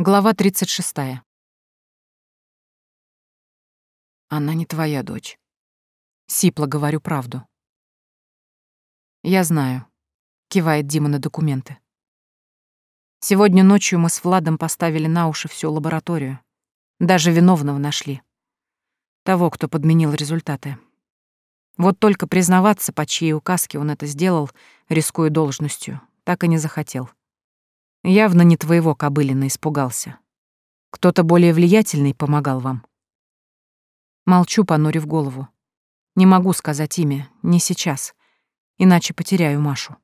Глава 36. Она не твоя дочь. Сипла, говорю правду. Я знаю, кивает Дима на документы. Сегодня ночью мы с Владом поставили на уши всю лабораторию. Даже виновного нашли. Того, кто подменил результаты. Вот только признаваться, по чьей указке он это сделал, рискуя должностью, так и не захотел. Явно не твоего кобылина испугался. Кто-то более влиятельный помогал вам. Молчу, понурив голову. Не могу сказать имя, не сейчас, иначе потеряю Машу.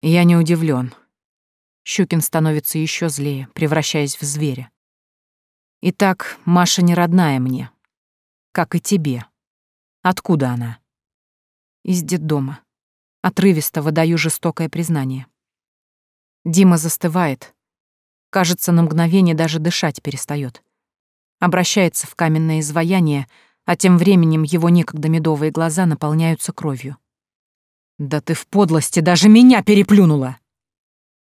Я не удивлен. Щукин становится еще злее, превращаясь в зверя. Итак, Маша не родная мне, как и тебе. Откуда она? Из детдома. Отрывисто выдаю жестокое признание. Дима застывает. Кажется, на мгновение даже дышать перестает. Обращается в каменное изваяние, а тем временем его некогда медовые глаза наполняются кровью. «Да ты в подлости даже меня переплюнула!»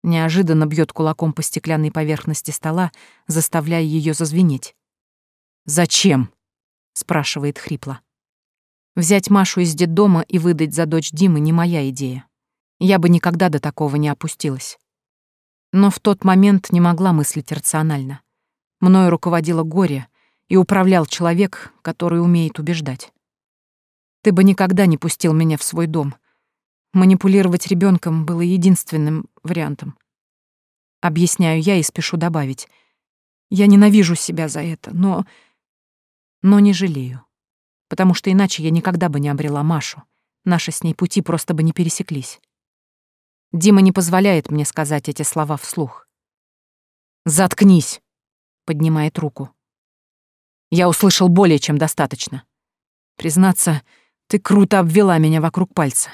Неожиданно бьет кулаком по стеклянной поверхности стола, заставляя ее зазвенеть. «Зачем?» — спрашивает хрипло. Взять Машу из детдома и выдать за дочь Димы не моя идея. Я бы никогда до такого не опустилась но в тот момент не могла мыслить рационально. Мною руководило горе и управлял человек, который умеет убеждать. Ты бы никогда не пустил меня в свой дом. Манипулировать ребенком было единственным вариантом. Объясняю я и спешу добавить. Я ненавижу себя за это, но... Но не жалею. Потому что иначе я никогда бы не обрела Машу. Наши с ней пути просто бы не пересеклись. Дима не позволяет мне сказать эти слова вслух. «Заткнись!» — поднимает руку. «Я услышал более чем достаточно. Признаться, ты круто обвела меня вокруг пальца.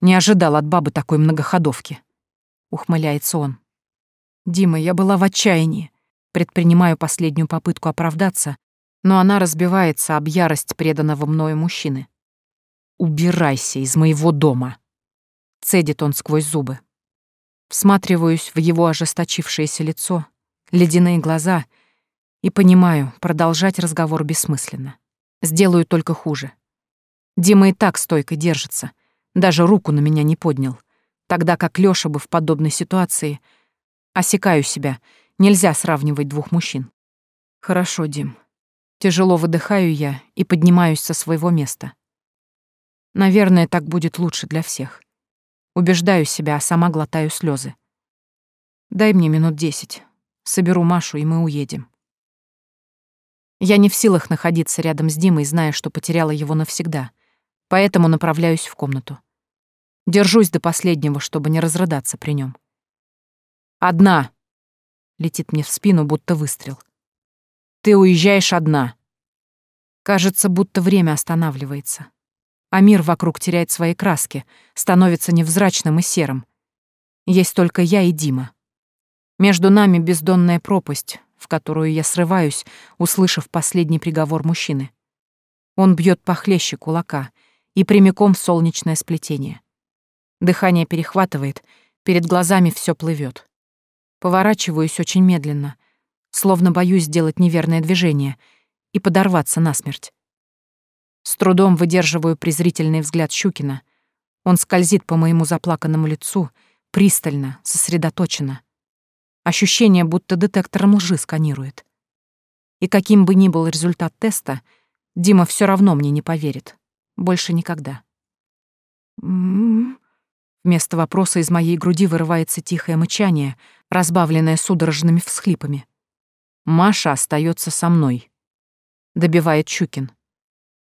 Не ожидал от бабы такой многоходовки», — ухмыляется он. «Дима, я была в отчаянии. Предпринимаю последнюю попытку оправдаться, но она разбивается об ярость преданного мною мужчины. «Убирайся из моего дома!» Цедит он сквозь зубы. Всматриваюсь в его ожесточившееся лицо, ледяные глаза и понимаю, продолжать разговор бессмысленно. Сделаю только хуже. Дима и так стойко держится, даже руку на меня не поднял, тогда как Лёша бы в подобной ситуации... Осекаю себя, нельзя сравнивать двух мужчин. Хорошо, Дим. Тяжело выдыхаю я и поднимаюсь со своего места. Наверное, так будет лучше для всех. Убеждаю себя, а сама глотаю слезы. Дай мне минут десять. Соберу Машу, и мы уедем. Я не в силах находиться рядом с Димой, зная, что потеряла его навсегда, поэтому направляюсь в комнату. Держусь до последнего, чтобы не разрыдаться при нем. «Одна!» — летит мне в спину, будто выстрел. «Ты уезжаешь одна!» Кажется, будто время останавливается а мир вокруг теряет свои краски, становится невзрачным и серым. Есть только я и Дима. Между нами бездонная пропасть, в которую я срываюсь, услышав последний приговор мужчины. Он бьет похлеще кулака и прямиком в солнечное сплетение. Дыхание перехватывает, перед глазами все плывет. Поворачиваюсь очень медленно, словно боюсь сделать неверное движение и подорваться насмерть. С трудом выдерживаю презрительный взгляд Щукина. Он скользит по моему заплаканному лицу, пристально, сосредоточенно. Ощущение, будто детектором лжи сканирует. И каким бы ни был результат теста, Дима все равно мне не поверит. Больше никогда. «М-м-м». Вместо вопроса из моей груди вырывается тихое мычание, разбавленное судорожными всхлипами. «Маша остается со мной», — добивает Чукин.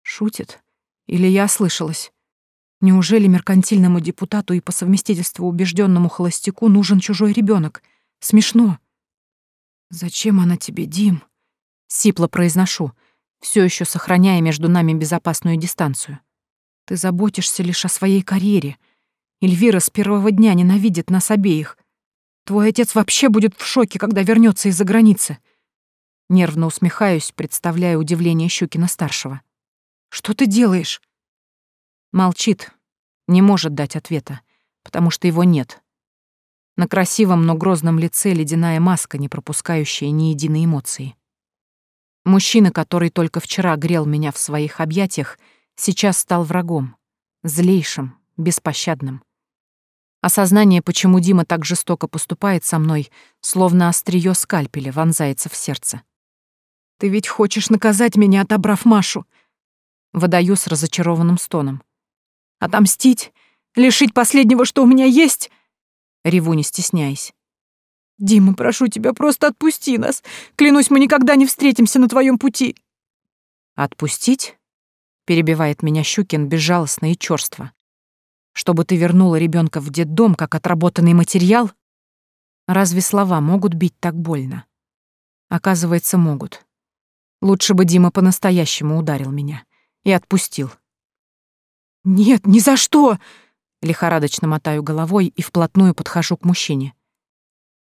Шутит? Или я ослышалась? Неужели меркантильному депутату и по совместительству убежденному холостяку нужен чужой ребенок? Смешно. Зачем она тебе, Дим? Сипло произношу, все еще сохраняя между нами безопасную дистанцию. Ты заботишься лишь о своей карьере. Эльвира с первого дня ненавидит нас обеих. Твой отец вообще будет в шоке, когда вернется из-за границы. Нервно усмехаюсь, представляя удивление Щукина-старшего. Что ты делаешь?» Молчит, не может дать ответа, потому что его нет. На красивом, но грозном лице ледяная маска, не пропускающая ни единой эмоции. Мужчина, который только вчера грел меня в своих объятиях, сейчас стал врагом, злейшим, беспощадным. Осознание, почему Дима так жестоко поступает со мной, словно острие скальпеля вонзается в сердце. «Ты ведь хочешь наказать меня, отобрав Машу? Выдаю с разочарованным стоном. «Отомстить? Лишить последнего, что у меня есть?» Реву, не стесняясь. «Дима, прошу тебя, просто отпусти нас. Клянусь, мы никогда не встретимся на твоем пути». «Отпустить?» — перебивает меня Щукин безжалостно и чёрство. «Чтобы ты вернула ребенка в детдом, как отработанный материал? Разве слова могут бить так больно?» Оказывается, могут. Лучше бы Дима по-настоящему ударил меня и отпустил. «Нет, ни за что!» Лихорадочно мотаю головой и вплотную подхожу к мужчине.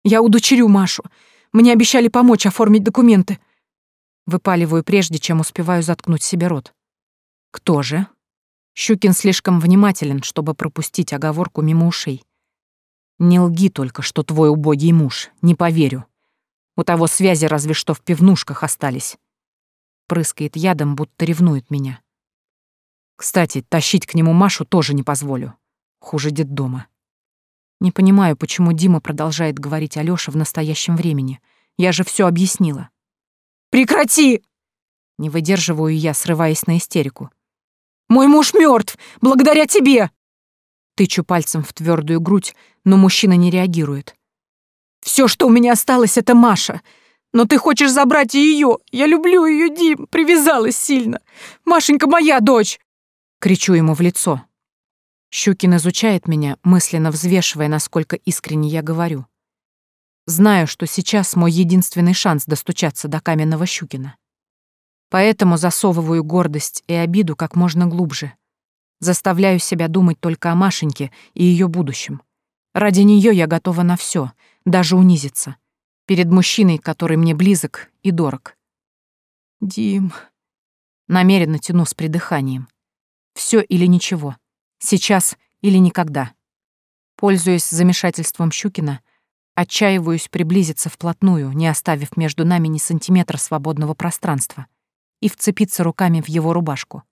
«Я удочерю Машу. Мне обещали помочь оформить документы». Выпаливаю, прежде чем успеваю заткнуть себе рот. «Кто же?» Щукин слишком внимателен, чтобы пропустить оговорку мимо ушей. «Не лги только, что твой убогий муж, не поверю. У того связи разве что в пивнушках остались». Прыскает ядом, будто ревнует меня. Кстати, тащить к нему Машу тоже не позволю. Хуже детдома. Не понимаю, почему Дима продолжает говорить Алёше в настоящем времени. Я же всё объяснила. «Прекрати!» Не выдерживаю я, срываясь на истерику. «Мой муж мёртв, Благодаря тебе!» Тычу пальцем в твёрдую грудь, но мужчина не реагирует. Всё, что у меня осталось, это Маша. Но ты хочешь забрать и её. Я люблю её, Дим, привязалась сильно. Машенька моя дочь!» Кричу ему в лицо. Щукин изучает меня, мысленно взвешивая, насколько искренне я говорю. Знаю, что сейчас мой единственный шанс достучаться до каменного Щукина. Поэтому засовываю гордость и обиду как можно глубже. Заставляю себя думать только о Машеньке и ее будущем. Ради нее я готова на все, даже унизиться. Перед мужчиной, который мне близок и дорог. «Дим...» Намеренно тяну с придыханием. Все или ничего. Сейчас или никогда. Пользуясь замешательством Щукина, отчаиваюсь приблизиться вплотную, не оставив между нами ни сантиметра свободного пространства, и вцепиться руками в его рубашку.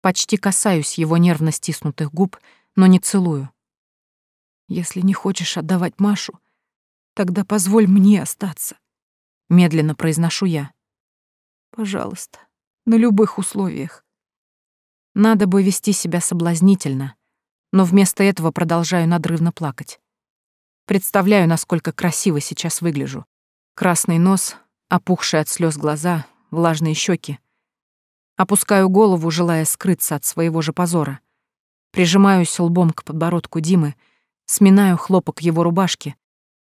Почти касаюсь его нервно стиснутых губ, но не целую. «Если не хочешь отдавать Машу, тогда позволь мне остаться», — медленно произношу я. «Пожалуйста, на любых условиях». Надо бы вести себя соблазнительно, но вместо этого продолжаю надрывно плакать. Представляю, насколько красиво сейчас выгляжу. Красный нос, опухшие от слез глаза, влажные щеки. Опускаю голову, желая скрыться от своего же позора. Прижимаюсь лбом к подбородку Димы, сминаю хлопок его рубашки,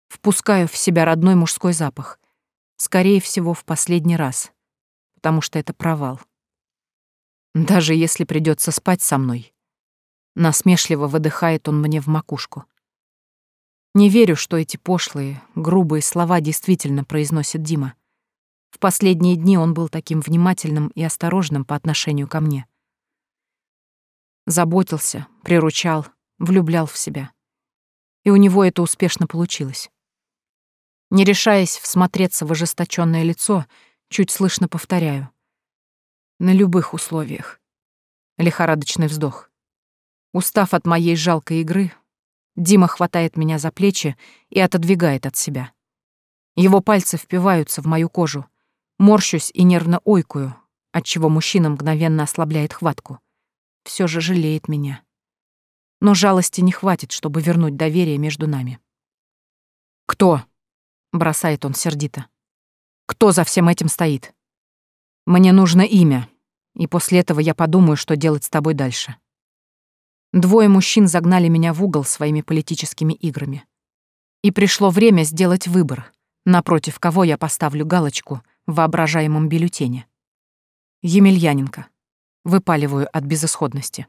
впускаю в себя родной мужской запах. Скорее всего, в последний раз, потому что это провал даже если придется спать со мной. Насмешливо выдыхает он мне в макушку. Не верю, что эти пошлые, грубые слова действительно произносит Дима. В последние дни он был таким внимательным и осторожным по отношению ко мне. Заботился, приручал, влюблял в себя. И у него это успешно получилось. Не решаясь всмотреться в ожесточенное лицо, чуть слышно повторяю. На любых условиях. Лихорадочный вздох. Устав от моей жалкой игры, Дима хватает меня за плечи и отодвигает от себя. Его пальцы впиваются в мою кожу. Морщусь и нервно ойкую, отчего мужчина мгновенно ослабляет хватку. Все же жалеет меня. Но жалости не хватит, чтобы вернуть доверие между нами. «Кто?» — бросает он сердито. «Кто за всем этим стоит?» Мне нужно имя, и после этого я подумаю, что делать с тобой дальше. Двое мужчин загнали меня в угол своими политическими играми. И пришло время сделать выбор, напротив кого я поставлю галочку в воображаемом бюллетене. Емельяненко. Выпаливаю от безысходности.